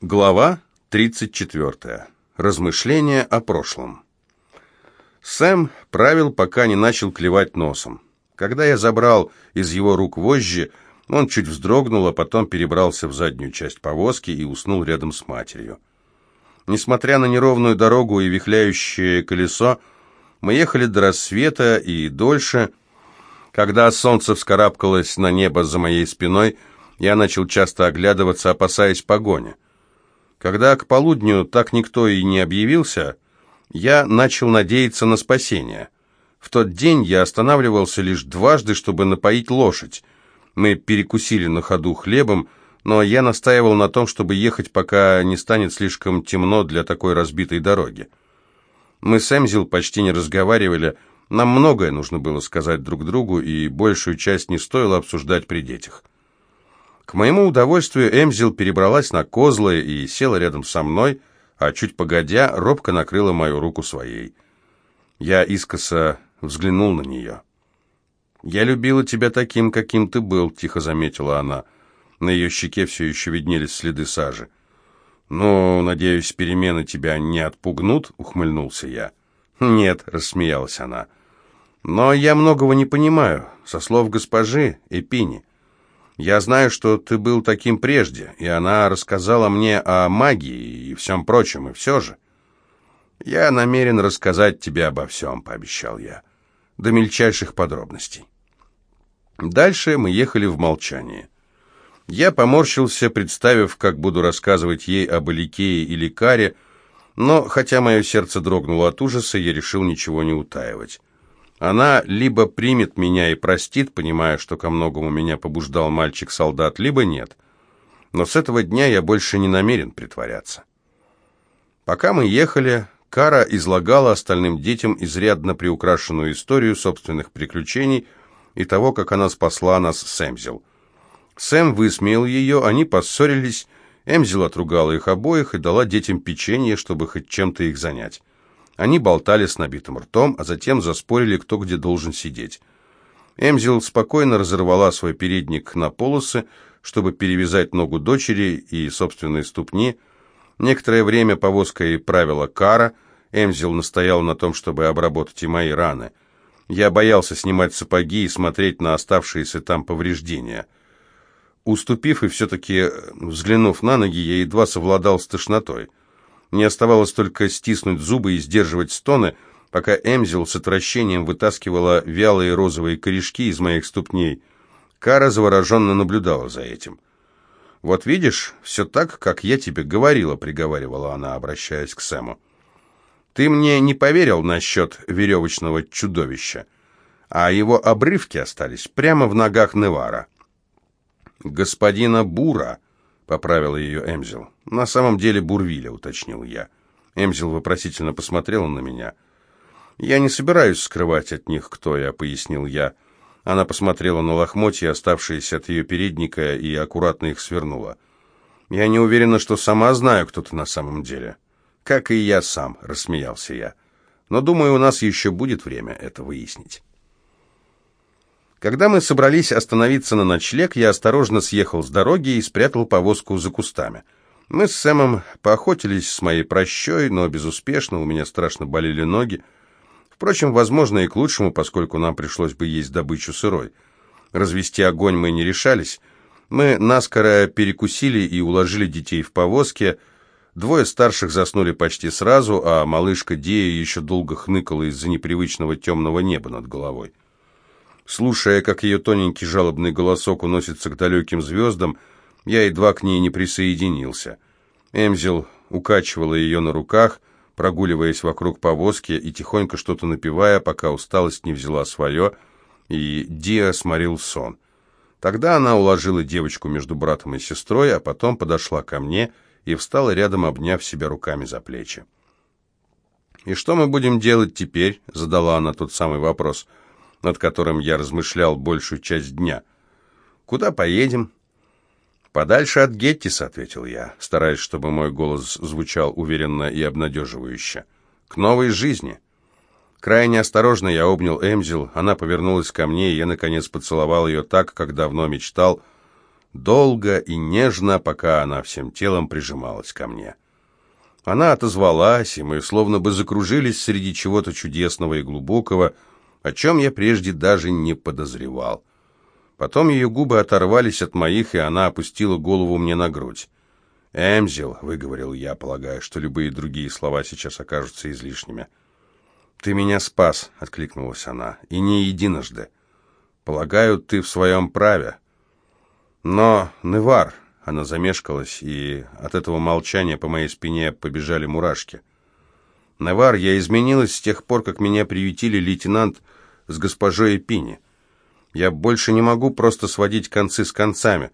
Глава 34. Размышления о прошлом. Сэм правил, пока не начал клевать носом. Когда я забрал из его рук вожжи, он чуть вздрогнул, а потом перебрался в заднюю часть повозки и уснул рядом с матерью. Несмотря на неровную дорогу и вихляющее колесо, мы ехали до рассвета и дольше. Когда солнце вскарабкалось на небо за моей спиной, я начал часто оглядываться, опасаясь погони. Когда к полудню так никто и не объявился, я начал надеяться на спасение. В тот день я останавливался лишь дважды, чтобы напоить лошадь. Мы перекусили на ходу хлебом, но я настаивал на том, чтобы ехать, пока не станет слишком темно для такой разбитой дороги. Мы с Эмзил почти не разговаривали, нам многое нужно было сказать друг другу, и большую часть не стоило обсуждать при детях. К моему удовольствию Эмзил перебралась на козлы и села рядом со мной, а чуть погодя, робко накрыла мою руку своей. Я искоса взглянул на нее. «Я любила тебя таким, каким ты был», — тихо заметила она. На ее щеке все еще виднелись следы сажи. «Ну, надеюсь, перемены тебя не отпугнут?» — ухмыльнулся я. «Нет», — рассмеялась она. «Но я многого не понимаю, со слов госпожи Эпини. Я знаю, что ты был таким прежде, и она рассказала мне о магии и всем прочем, и все же. Я намерен рассказать тебе обо всем, пообещал я, до мельчайших подробностей. Дальше мы ехали в молчании. Я поморщился, представив, как буду рассказывать ей об Эликее или Каре, но, хотя мое сердце дрогнуло от ужаса, я решил ничего не утаивать. Она либо примет меня и простит, понимая, что ко многому меня побуждал мальчик-солдат, либо нет. Но с этого дня я больше не намерен притворяться. Пока мы ехали, Кара излагала остальным детям изрядно приукрашенную историю собственных приключений и того, как она спасла нас с Эмзел. Сэм высмеял ее, они поссорились, Эмзел отругала их обоих и дала детям печенье, чтобы хоть чем-то их занять. Они болтали с набитым ртом, а затем заспорили, кто где должен сидеть. Эмзил спокойно разорвала свой передник на полосы, чтобы перевязать ногу дочери и собственные ступни. Некоторое время повозкой правила Кара. Эмзил настоял на том, чтобы обработать и мои раны. Я боялся снимать сапоги и смотреть на оставшиеся там повреждения. Уступив и все-таки взглянув на ноги, я едва совладал с тошнотой. Мне оставалось только стиснуть зубы и сдерживать стоны, пока Эмзил с отвращением вытаскивала вялые розовые корешки из моих ступней. Кара завороженно наблюдала за этим. «Вот видишь, все так, как я тебе говорила», — приговаривала она, обращаясь к Сэму. «Ты мне не поверил насчет веревочного чудовища, а его обрывки остались прямо в ногах Невара». «Господина Бура», поправила ее Эмзил. «На самом деле Бурвиля», — уточнил я. Эмзил вопросительно посмотрела на меня. «Я не собираюсь скрывать от них, кто я», — пояснил я. Она посмотрела на лохмотья, оставшиеся от ее передника, и аккуратно их свернула. «Я не уверена, что сама знаю, кто ты на самом деле». «Как и я сам», — рассмеялся я. «Но, думаю, у нас еще будет время это выяснить». Когда мы собрались остановиться на ночлег, я осторожно съехал с дороги и спрятал повозку за кустами. Мы с Сэмом поохотились с моей прощой, но безуспешно, у меня страшно болели ноги. Впрочем, возможно, и к лучшему, поскольку нам пришлось бы есть добычу сырой. Развести огонь мы не решались. Мы наскоро перекусили и уложили детей в повозке. Двое старших заснули почти сразу, а малышка Дея еще долго хныкала из-за непривычного темного неба над головой. Слушая, как ее тоненький жалобный голосок уносится к далеким звездам, я едва к ней не присоединился. Эмзел укачивала ее на руках, прогуливаясь вокруг повозки и тихонько что-то напевая, пока усталость не взяла свое, и Диа сморил сон. Тогда она уложила девочку между братом и сестрой, а потом подошла ко мне и встала рядом, обняв себя руками за плечи. «И что мы будем делать теперь?» — задала она тот самый вопрос — над которым я размышлял большую часть дня. «Куда поедем?» «Подальше от Геттиса», — ответил я, стараясь, чтобы мой голос звучал уверенно и обнадеживающе. «К новой жизни». Крайне осторожно я обнял Эмзил, она повернулась ко мне, и я, наконец, поцеловал ее так, как давно мечтал, долго и нежно, пока она всем телом прижималась ко мне. Она отозвалась, и мы словно бы закружились среди чего-то чудесного и глубокого, о чем я прежде даже не подозревал. Потом ее губы оторвались от моих, и она опустила голову мне на грудь. «Эмзил», — выговорил я, полагая, что любые другие слова сейчас окажутся излишними. «Ты меня спас», — откликнулась она, — «и не единожды. Полагаю, ты в своем праве. Но, Невар, она замешкалась, и от этого молчания по моей спине побежали мурашки. «Навар, я изменилась с тех пор, как меня приютили лейтенант с госпожой Эпини. Я больше не могу просто сводить концы с концами.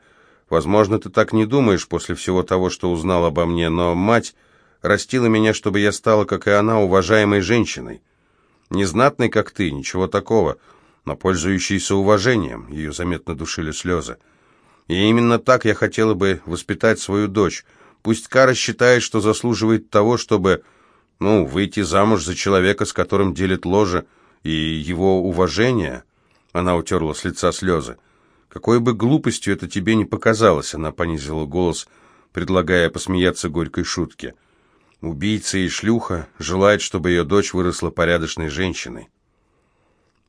Возможно, ты так не думаешь после всего того, что узнал обо мне, но мать растила меня, чтобы я стала, как и она, уважаемой женщиной. Незнатной, как ты, ничего такого, но пользующейся уважением». Ее заметно душили слезы. И именно так я хотела бы воспитать свою дочь. Пусть Кара считает, что заслуживает того, чтобы, ну, выйти замуж за человека, с которым делит ложе, и его уважение. Она утерла с лица слезы. Какой бы глупостью это тебе не показалось, она понизила голос, предлагая посмеяться горькой шутке. Убийца и шлюха желает, чтобы ее дочь выросла порядочной женщиной.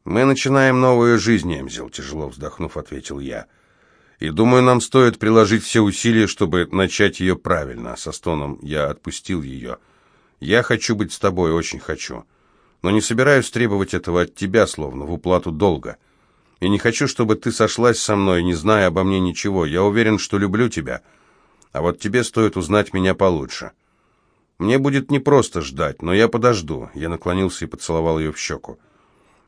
«Мы начинаем новую жизнь, Эмзел», — тяжело вздохнув, ответил я. И думаю, нам стоит приложить все усилия, чтобы начать ее правильно. Со стоном я отпустил ее. Я хочу быть с тобой, очень хочу. Но не собираюсь требовать этого от тебя, словно в уплату долга. И не хочу, чтобы ты сошлась со мной, не зная обо мне ничего. Я уверен, что люблю тебя. А вот тебе стоит узнать меня получше. Мне будет непросто ждать, но я подожду. Я наклонился и поцеловал ее в щеку.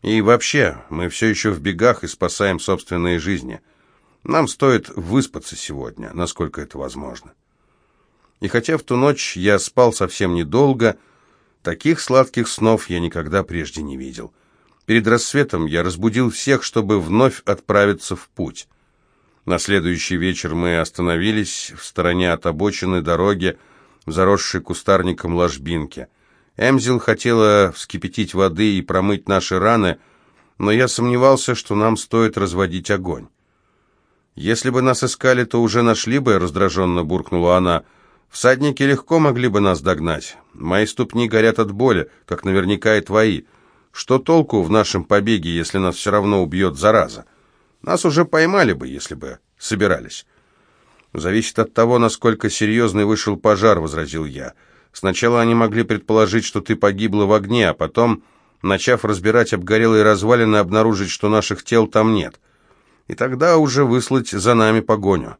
И вообще, мы все еще в бегах и спасаем собственные жизни. Нам стоит выспаться сегодня, насколько это возможно. И хотя в ту ночь я спал совсем недолго, таких сладких снов я никогда прежде не видел. Перед рассветом я разбудил всех, чтобы вновь отправиться в путь. На следующий вечер мы остановились в стороне от обочины дороги, заросшей кустарником ложбинке. Эмзил хотела вскипятить воды и промыть наши раны, но я сомневался, что нам стоит разводить огонь. «Если бы нас искали, то уже нашли бы», — раздраженно буркнула она. «Всадники легко могли бы нас догнать. Мои ступни горят от боли, как наверняка и твои. Что толку в нашем побеге, если нас все равно убьет зараза? Нас уже поймали бы, если бы собирались». «Зависит от того, насколько серьезный вышел пожар», — возразил я. «Сначала они могли предположить, что ты погибла в огне, а потом, начав разбирать обгорелые развалины, обнаружить, что наших тел там нет» и тогда уже выслать за нами погоню.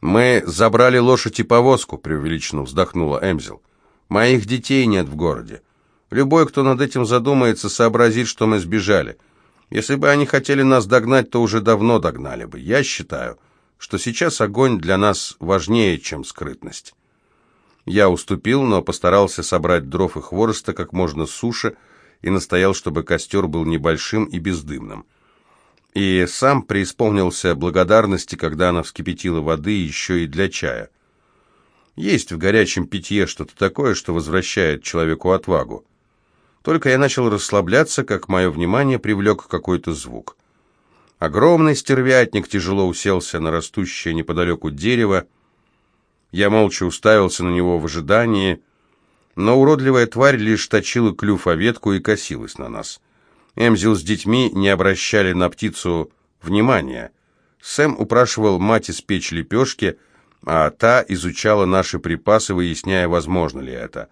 «Мы забрали лошадь и повозку», — преувеличенно вздохнула Эмзел. «Моих детей нет в городе. Любой, кто над этим задумается, сообразит, что мы сбежали. Если бы они хотели нас догнать, то уже давно догнали бы. Я считаю, что сейчас огонь для нас важнее, чем скрытность». Я уступил, но постарался собрать дров и хвороста как можно суше и настоял, чтобы костер был небольшим и бездымным и сам преисполнился благодарности, когда она вскипятила воды еще и для чая. Есть в горячем питье что-то такое, что возвращает человеку отвагу. Только я начал расслабляться, как мое внимание привлек какой-то звук. Огромный стервятник тяжело уселся на растущее неподалеку дерево. Я молча уставился на него в ожидании, но уродливая тварь лишь точила клюв о ветку и косилась на нас. Эмзил с детьми не обращали на птицу внимания. Сэм упрашивал мать испечь лепешки, а та изучала наши припасы, выясняя, возможно ли это.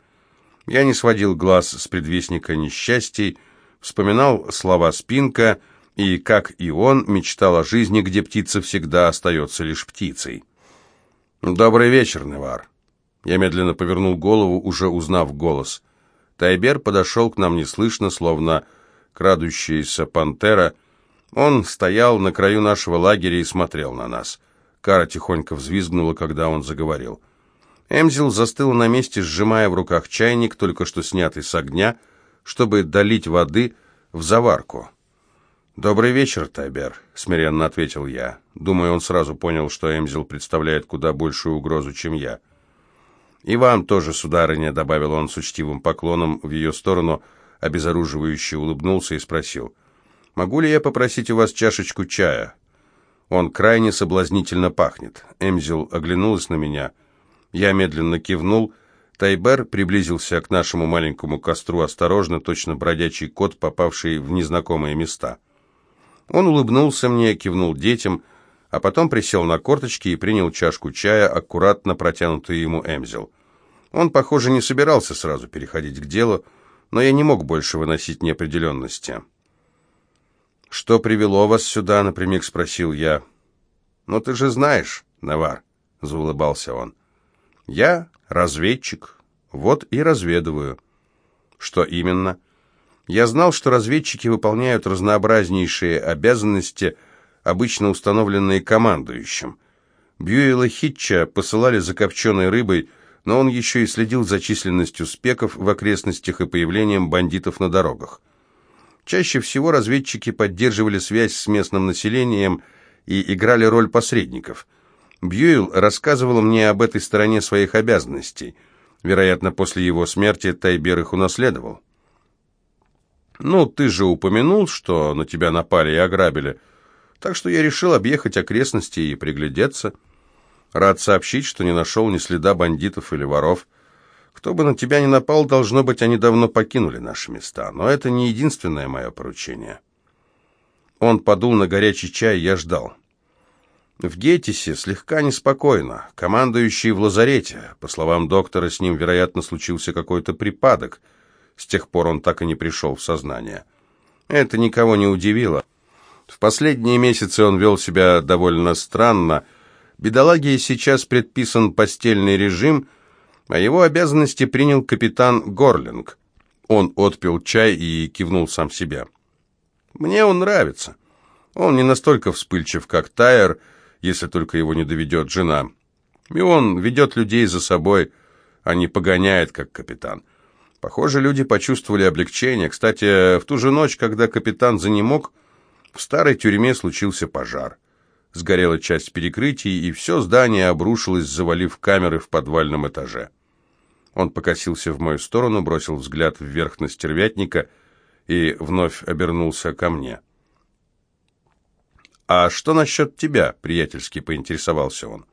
Я не сводил глаз с предвестника несчастий, вспоминал слова Спинка и, как и он, мечтал о жизни, где птица всегда остается лишь птицей. «Добрый вечер, Невар». Я медленно повернул голову, уже узнав голос. Тайбер подошел к нам неслышно, словно крадущаяся пантера. Он стоял на краю нашего лагеря и смотрел на нас. Кара тихонько взвизгнула, когда он заговорил. Эмзил застыл на месте, сжимая в руках чайник, только что снятый с огня, чтобы долить воды в заварку. «Добрый вечер, Тайбер», — смиренно ответил я. Думаю, он сразу понял, что Эмзил представляет куда большую угрозу, чем я. «И вам тоже, сударыня», — добавил он с учтивым поклоном в ее сторону, — обезоруживающе улыбнулся и спросил, «Могу ли я попросить у вас чашечку чая?» Он крайне соблазнительно пахнет. Эмзил оглянулась на меня. Я медленно кивнул. Тайбер приблизился к нашему маленькому костру осторожно, точно бродячий кот, попавший в незнакомые места. Он улыбнулся мне, кивнул детям, а потом присел на корточки и принял чашку чая, аккуратно протянутую ему Эмзил. Он, похоже, не собирался сразу переходить к делу, но я не мог больше выносить неопределенности. «Что привело вас сюда?» — напрямик спросил я. «Ну ты же знаешь, Навар», — заулыбался он. «Я разведчик, вот и разведываю». «Что именно?» «Я знал, что разведчики выполняют разнообразнейшие обязанности, обычно установленные командующим. Бьюэла Хитча посылали за копченой рыбой, но он еще и следил за численностью спеков в окрестностях и появлением бандитов на дорогах. Чаще всего разведчики поддерживали связь с местным населением и играли роль посредников. Бьюэлл рассказывал мне об этой стороне своих обязанностей. Вероятно, после его смерти Тайбер их унаследовал. «Ну, ты же упомянул, что на тебя напали и ограбили, так что я решил объехать окрестности и приглядеться. Рад сообщить, что не нашел ни следа бандитов или воров». Кто бы на тебя ни напал, должно быть, они давно покинули наши места. Но это не единственное мое поручение. Он подул на горячий чай, я ждал. В Гетисе слегка неспокойно. Командующий в лазарете. По словам доктора, с ним, вероятно, случился какой-то припадок. С тех пор он так и не пришел в сознание. Это никого не удивило. В последние месяцы он вел себя довольно странно. Бедолаге сейчас предписан постельный режим – а его обязанности принял капитан Горлинг. Он отпил чай и кивнул сам себе. «Мне он нравится. Он не настолько вспыльчив, как Тайер, если только его не доведет жена. И он ведет людей за собой, а не погоняет, как капитан. Похоже, люди почувствовали облегчение. Кстати, в ту же ночь, когда капитан занемог, в старой тюрьме случился пожар. Сгорела часть перекрытий, и все здание обрушилось, завалив камеры в подвальном этаже. Он покосился в мою сторону, бросил взгляд вверх на стервятника и вновь обернулся ко мне. «А что насчет тебя?» — приятельски поинтересовался он.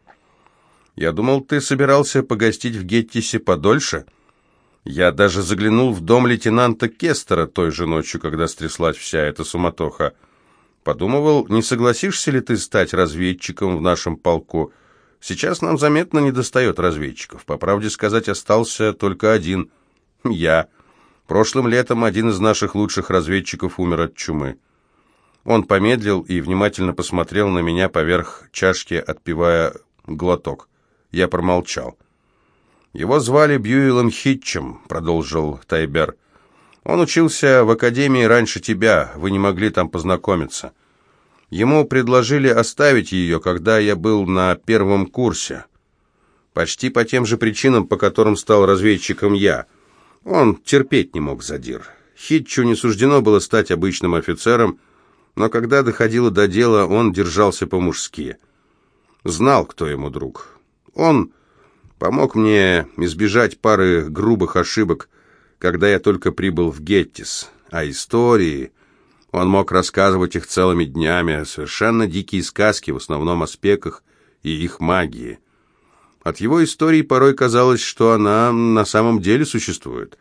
«Я думал, ты собирался погостить в Геттисе подольше. Я даже заглянул в дом лейтенанта Кестера той же ночью, когда стряслась вся эта суматоха. Подумывал, не согласишься ли ты стать разведчиком в нашем полку?» Сейчас нам заметно недостает разведчиков. По правде сказать, остался только один. Я. Прошлым летом один из наших лучших разведчиков умер от чумы. Он помедлил и внимательно посмотрел на меня поверх чашки, отпивая глоток. Я промолчал. «Его звали Бьюилом Хитчем», — продолжил Тайбер. «Он учился в академии раньше тебя, вы не могли там познакомиться». Ему предложили оставить ее, когда я был на первом курсе. Почти по тем же причинам, по которым стал разведчиком я. Он терпеть не мог задир. Хитчу не суждено было стать обычным офицером, но когда доходило до дела, он держался по-мужски. Знал, кто ему друг. Он помог мне избежать пары грубых ошибок, когда я только прибыл в Геттис. А истории... Он мог рассказывать их целыми днями, совершенно дикие сказки, в основном о спеках и их магии. От его истории порой казалось, что она на самом деле существует.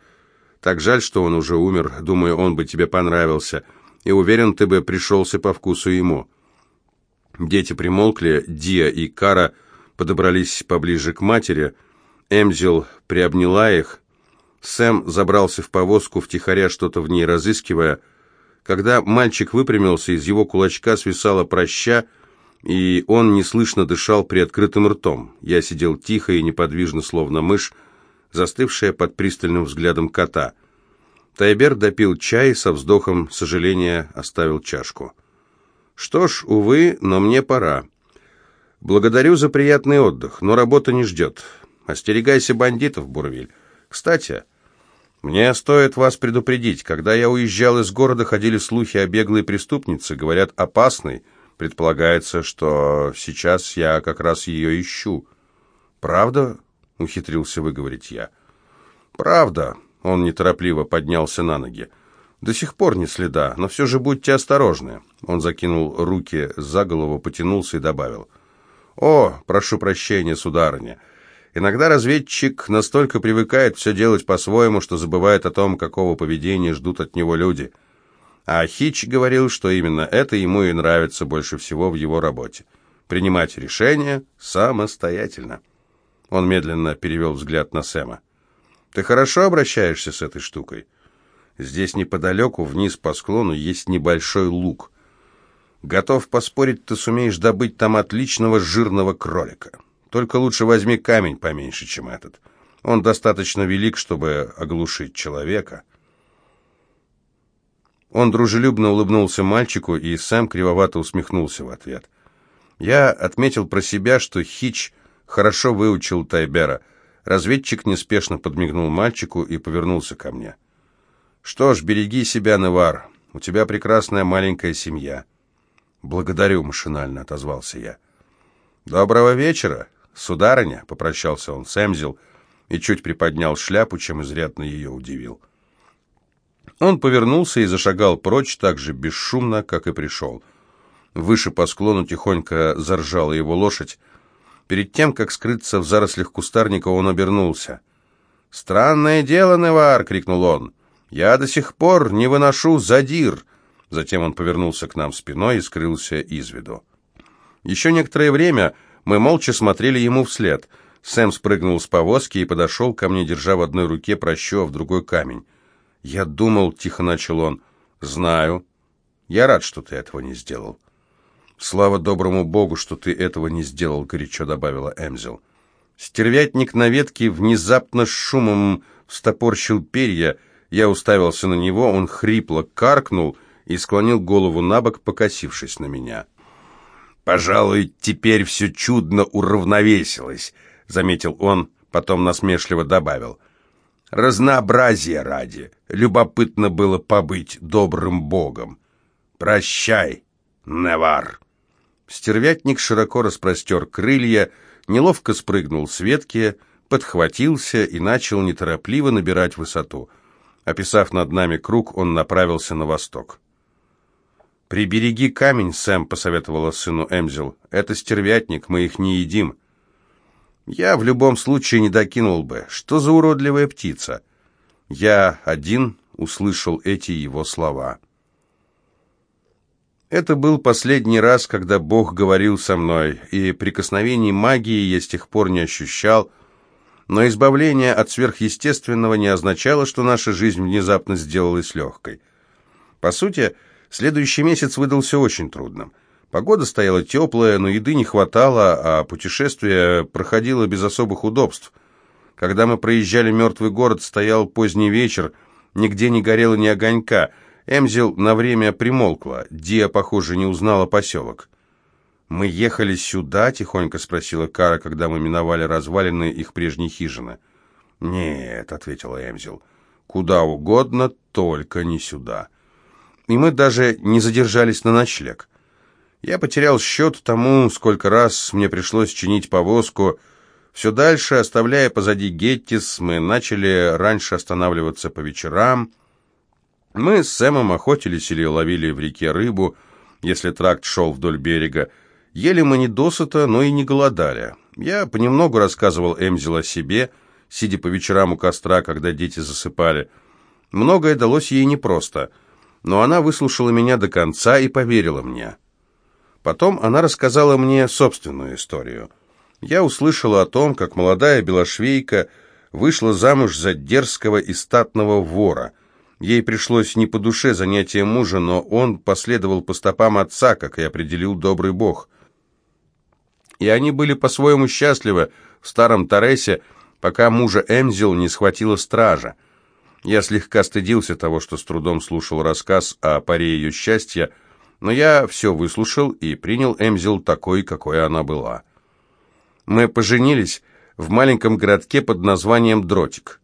Так жаль, что он уже умер, думаю, он бы тебе понравился, и уверен, ты бы пришелся по вкусу ему. Дети примолкли, Диа и Кара подобрались поближе к матери, Эмзил приобняла их, Сэм забрался в повозку, втихаря что-то в ней разыскивая, когда мальчик выпрямился, из его кулачка свисала проща, и он неслышно дышал приоткрытым ртом. Я сидел тихо и неподвижно, словно мышь, застывшая под пристальным взглядом кота. Тайбер допил чай со вздохом сожаления оставил чашку. «Что ж, увы, но мне пора. Благодарю за приятный отдых, но работа не ждет. Остерегайся бандитов, Бурвиль. Кстати...» Мне стоит вас предупредить. Когда я уезжал из города, ходили слухи о беглой преступнице. Говорят, опасной. Предполагается, что сейчас я как раз ее ищу. Правда? Ухитрился выговорить я. Правда. Он неторопливо поднялся на ноги. До сих пор не следа, но все же будьте осторожны. Он закинул руки за голову, потянулся и добавил. О, прошу прощения, сударыня. Иногда разведчик настолько привыкает все делать по-своему, что забывает о том, какого поведения ждут от него люди. А Хич говорил, что именно это ему и нравится больше всего в его работе. Принимать решения самостоятельно. Он медленно перевел взгляд на Сэма. «Ты хорошо обращаешься с этой штукой?» Здесь неподалеку, вниз по склону, есть небольшой луг. Готов поспорить, ты сумеешь добыть там отличного жирного кролика. Только лучше возьми камень поменьше, чем этот. Он достаточно велик, чтобы оглушить человека. Он дружелюбно улыбнулся мальчику, и Сэм кривовато усмехнулся в ответ. Я отметил про себя, что Хич хорошо выучил Тайбера. Разведчик неспешно подмигнул мальчику и повернулся ко мне. «Что ж, береги себя, Невар. У тебя прекрасная маленькая семья». «Благодарю», — машинально отозвался я. «Доброго вечера, сударыня», — попрощался он с Эмзил и чуть приподнял шляпу, чем изрядно ее удивил. Он повернулся и зашагал прочь так же бесшумно, как и пришел. Выше по склону тихонько заржала его лошадь. Перед тем, как скрыться в зарослях кустарника, он обернулся. «Странное дело, Невар!» — крикнул он. «Я до сих пор не выношу задир!» Затем он повернулся к нам спиной и скрылся из виду. Еще некоторое время мы молча смотрели ему вслед. Сэм спрыгнул с повозки и подошел ко мне, держа в одной руке прощу, а в другой камень. «Я думал», — тихо начал он, — «знаю. Я рад, что ты этого не сделал». «Слава доброму Богу, что ты этого не сделал», — горячо добавила Эмзел. Стервятник на ветке внезапно с шумом встопорщил перья, я уставился на него, он хрипло каркнул и склонил голову на бок, покосившись на меня. «Пожалуй, теперь все чудно уравновесилось», — заметил он, потом насмешливо добавил. «Разнообразие ради. Любопытно было побыть добрым богом. Прощай, Невар». Стервятник широко распростер крылья, неловко спрыгнул с ветки, подхватился и начал неторопливо набирать высоту — Описав над нами круг, он направился на восток. «Прибереги камень, Сэм», — посоветовала сыну Эмзел. «Это стервятник, мы их не едим». «Я в любом случае не докинул бы. Что за уродливая птица?» Я один услышал эти его слова. Это был последний раз, когда Бог говорил со мной, и прикосновений магии я с тех пор не ощущал, — но избавление от сверхъестественного не означало, что наша жизнь внезапно сделалась легкой. По сути, следующий месяц выдался очень трудным. Погода стояла теплая, но еды не хватало, а путешествие проходило без особых удобств. Когда мы проезжали мертвый город, стоял поздний вечер, нигде не горело ни огонька. Эмзил на время примолкла, Диа, похоже, не узнала поселок. «Мы ехали сюда?» — тихонько спросила Кара, когда мы миновали развалины их прежней хижины. «Нет», — ответила Эмзил, — «куда угодно, только не сюда». И мы даже не задержались на ночлег. Я потерял счет тому, сколько раз мне пришлось чинить повозку. Все дальше, оставляя позади Геттис, мы начали раньше останавливаться по вечерам. Мы с Сэмом охотились или ловили в реке рыбу, если тракт шел вдоль берега, Ели мы не досыта, но и не голодали. Я понемногу рассказывал Эмзил о себе, сидя по вечерам у костра, когда дети засыпали. Многое далось ей непросто, но она выслушала меня до конца и поверила мне. Потом она рассказала мне собственную историю. Я услышала о том, как молодая белошвейка вышла замуж за дерзкого и статного вора. Ей пришлось не по душе занятие мужа, но он последовал по стопам отца, как и определил добрый бог и они были по-своему счастливы в старом Торресе, пока мужа Эмзил не схватила стража. Я слегка стыдился того, что с трудом слушал рассказ о паре ее счастья, но я все выслушал и принял Эмзил такой, какой она была. Мы поженились в маленьком городке под названием Дротик.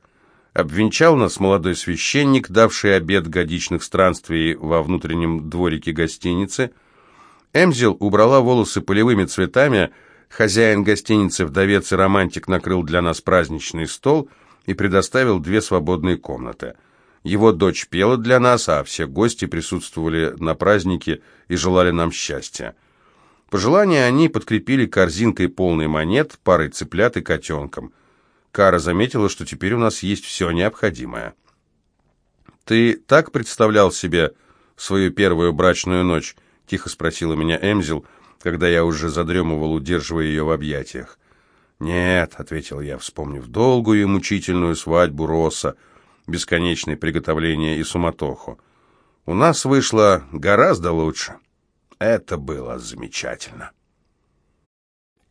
Обвенчал нас молодой священник, давший обед годичных странствий во внутреннем дворике гостиницы – Эмзил убрала волосы полевыми цветами, хозяин гостиницы «Вдовец и романтик» накрыл для нас праздничный стол и предоставил две свободные комнаты. Его дочь пела для нас, а все гости присутствовали на празднике и желали нам счастья. Пожелания они подкрепили корзинкой полной монет, парой цыплят и котенком. Кара заметила, что теперь у нас есть все необходимое. «Ты так представлял себе свою первую брачную ночь?» — тихо спросила меня Эмзил, когда я уже задремывал, удерживая ее в объятиях. «Нет», — ответил я, вспомнив долгую и мучительную свадьбу Росса, бесконечные приготовления и суматоху. «У нас вышло гораздо лучше». Это было замечательно.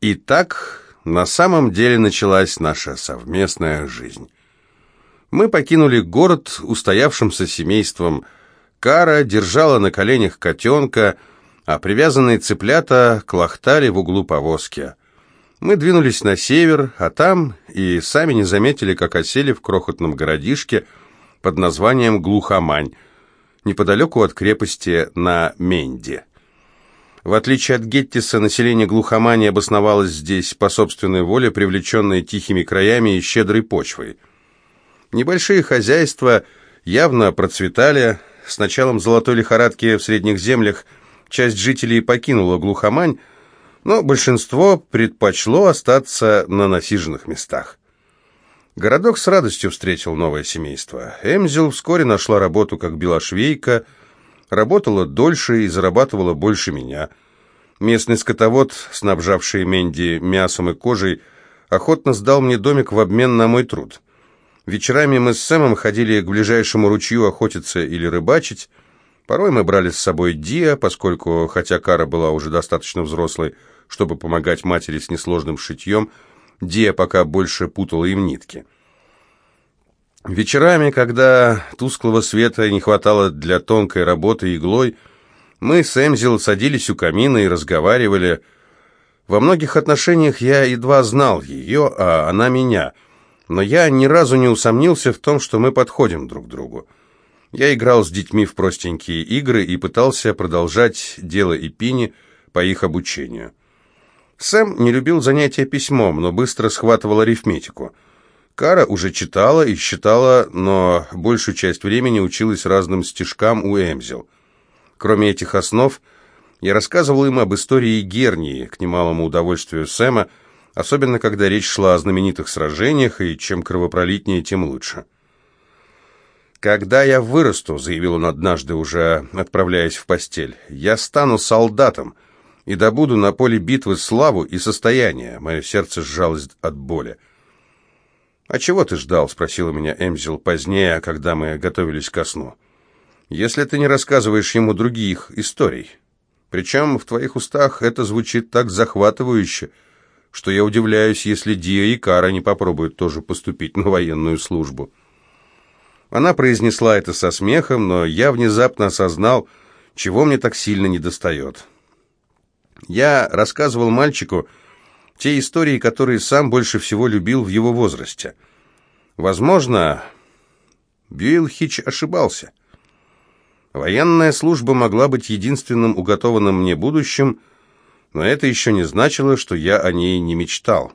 Итак, на самом деле началась наша совместная жизнь. Мы покинули город устоявшимся семейством. Кара держала на коленях котенка, а привязанные цыплята клохтали в углу повозки. Мы двинулись на север, а там и сами не заметили, как осели в крохотном городишке под названием Глухомань, неподалеку от крепости на Менде. В отличие от Геттиса, население глухомании обосновалось здесь по собственной воле, привлеченное тихими краями и щедрой почвой. Небольшие хозяйства явно процветали. С началом золотой лихорадки в средних землях часть жителей покинула глухомань, но большинство предпочло остаться на насиженных местах. Городок с радостью встретил новое семейство. Эмзил вскоре нашла работу как белошвейка – Работала дольше и зарабатывала больше меня. Местный скотовод, снабжавший Менди мясом и кожей, охотно сдал мне домик в обмен на мой труд. Вечерами мы с Сэмом ходили к ближайшему ручью охотиться или рыбачить. Порой мы брали с собой Диа, поскольку, хотя Кара была уже достаточно взрослой, чтобы помогать матери с несложным шитьем, Диа пока больше путала им нитки. Вечерами, когда тусклого света не хватало для тонкой работы иглой, мы с Эмзил садились у камина и разговаривали. Во многих отношениях я едва знал ее, а она меня, но я ни разу не усомнился в том, что мы подходим друг к другу. Я играл с детьми в простенькие игры и пытался продолжать дело Ипини по их обучению. Сэм не любил занятия письмом, но быстро схватывал арифметику – Кара уже читала и считала, но большую часть времени училась разным стишкам у Эмзел. Кроме этих основ, я рассказывал им об истории Гернии, к немалому удовольствию Сэма, особенно когда речь шла о знаменитых сражениях, и чем кровопролитнее, тем лучше. «Когда я вырасту», — заявил он однажды, уже отправляясь в постель, — «я стану солдатом и добуду на поле битвы славу и состояние». Мое сердце сжалось от боли. «А чего ты ждал?» — спросила меня Эмзил позднее, когда мы готовились ко сну. «Если ты не рассказываешь ему других историй. Причем в твоих устах это звучит так захватывающе, что я удивляюсь, если Диа и Кара не попробуют тоже поступить на военную службу». Она произнесла это со смехом, но я внезапно осознал, чего мне так сильно недостает. Я рассказывал мальчику, те истории, которые сам больше всего любил в его возрасте. Возможно, Бьюэлл Хич ошибался. Военная служба могла быть единственным уготованным мне будущим, но это еще не значило, что я о ней не мечтал.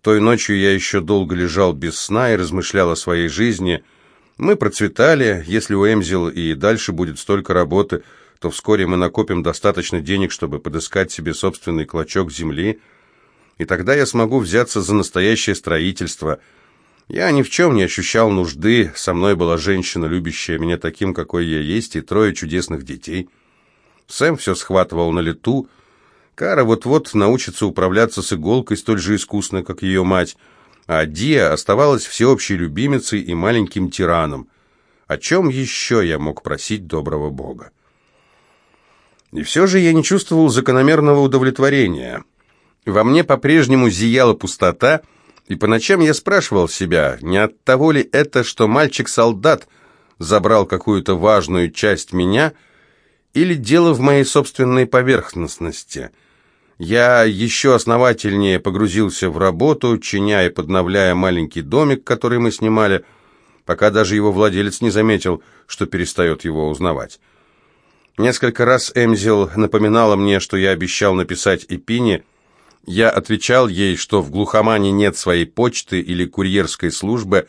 Той ночью я еще долго лежал без сна и размышлял о своей жизни. Мы процветали, если у Эмзил и дальше будет столько работы, то вскоре мы накопим достаточно денег, чтобы подыскать себе собственный клочок земли – и тогда я смогу взяться за настоящее строительство. Я ни в чем не ощущал нужды, со мной была женщина, любящая меня таким, какой я есть, и трое чудесных детей. Сэм все схватывал на лету. Кара вот-вот научится управляться с иголкой столь же искусно, как ее мать, а Диа оставалась всеобщей любимицей и маленьким тираном. О чем еще я мог просить доброго Бога? И все же я не чувствовал закономерного удовлетворения – во мне по-прежнему зияла пустота, и по ночам я спрашивал себя, не от того ли это, что мальчик-солдат забрал какую-то важную часть меня, или дело в моей собственной поверхностности. Я еще основательнее погрузился в работу, чиня и подновляя маленький домик, который мы снимали, пока даже его владелец не заметил, что перестает его узнавать. Несколько раз Эмзил напоминала мне, что я обещал написать Эпине, я отвечал ей, что в глухомане нет своей почты или курьерской службы,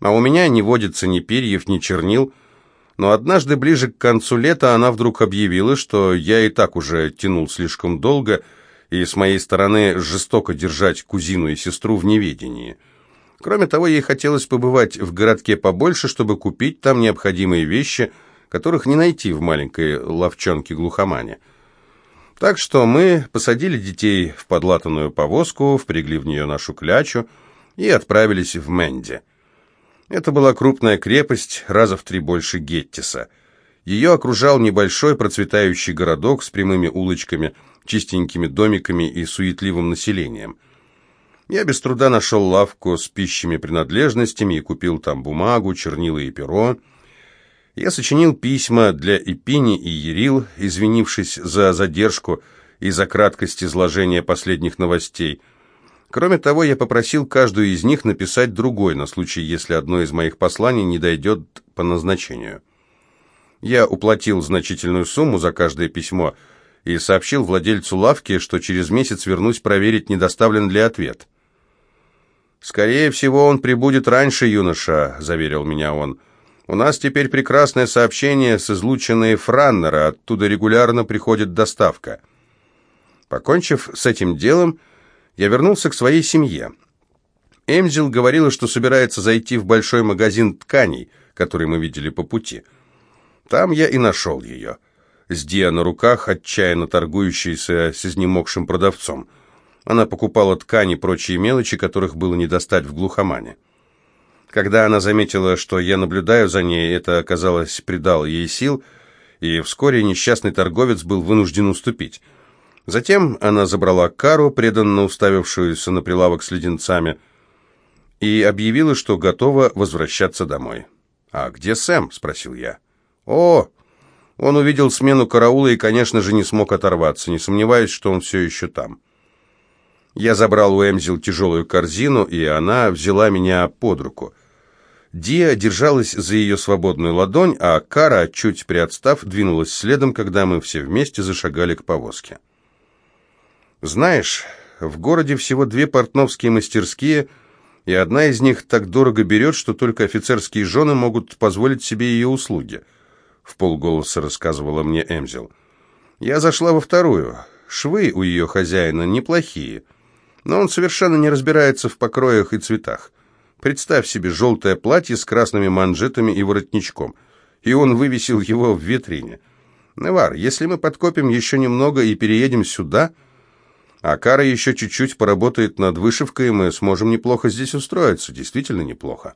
А у меня не водится ни перьев, ни чернил. Но однажды, ближе к концу лета, она вдруг объявила, что я и так уже тянул слишком долго, и с моей стороны жестоко держать кузину и сестру в неведении. Кроме того, ей хотелось побывать в городке побольше, чтобы купить там необходимые вещи, которых не найти в маленькой ловчонке-глухомане. Так что мы посадили детей в подлатанную повозку, впрягли в нее нашу клячу и отправились в Менди. Это была крупная крепость, раза в три больше Геттиса. Ее окружал небольшой процветающий городок с прямыми улочками, чистенькими домиками и суетливым населением. Я без труда нашел лавку с пищими принадлежностями и купил там бумагу, чернила и перо. Я сочинил письма для Эпини и Ерил, извинившись за задержку и за краткость изложения последних новостей – Кроме того, я попросил каждую из них написать другой, на случай, если одно из моих посланий не дойдет по назначению. Я уплатил значительную сумму за каждое письмо и сообщил владельцу лавки, что через месяц вернусь проверить, не доставлен ли ответ. «Скорее всего, он прибудет раньше, юноша», — заверил меня он. «У нас теперь прекрасное сообщение с излученной Франнера, оттуда регулярно приходит доставка». Покончив с этим делом, я вернулся к своей семье. Эмзил говорила, что собирается зайти в большой магазин тканей, который мы видели по пути. Там я и нашел ее. С Диа на руках, отчаянно торгующейся с изнемогшим продавцом. Она покупала ткани и прочие мелочи, которых было не достать в глухомане. Когда она заметила, что я наблюдаю за ней, это, оказалось, придало ей сил, и вскоре несчастный торговец был вынужден уступить. Затем она забрала кару, преданно уставившуюся на прилавок с леденцами, и объявила, что готова возвращаться домой. «А где Сэм?» — спросил я. «О!» Он увидел смену караула и, конечно же, не смог оторваться, не сомневаясь, что он все еще там. Я забрал у Эмзил тяжелую корзину, и она взяла меня под руку. Диа держалась за ее свободную ладонь, а Кара, чуть приотстав, двинулась следом, когда мы все вместе зашагали к повозке. Знаешь, в городе всего две портновские мастерские, и одна из них так дорого берет, что только офицерские жены могут позволить себе ее услуги», — в полголоса рассказывала мне Эмзел. «Я зашла во вторую. Швы у ее хозяина неплохие, но он совершенно не разбирается в покроях и цветах. Представь себе желтое платье с красными манжетами и воротничком, и он вывесил его в витрине. Невар, если мы подкопим еще немного и переедем сюда...» А Кара еще чуть-чуть поработает над вышивкой, мы сможем неплохо здесь устроиться, действительно неплохо.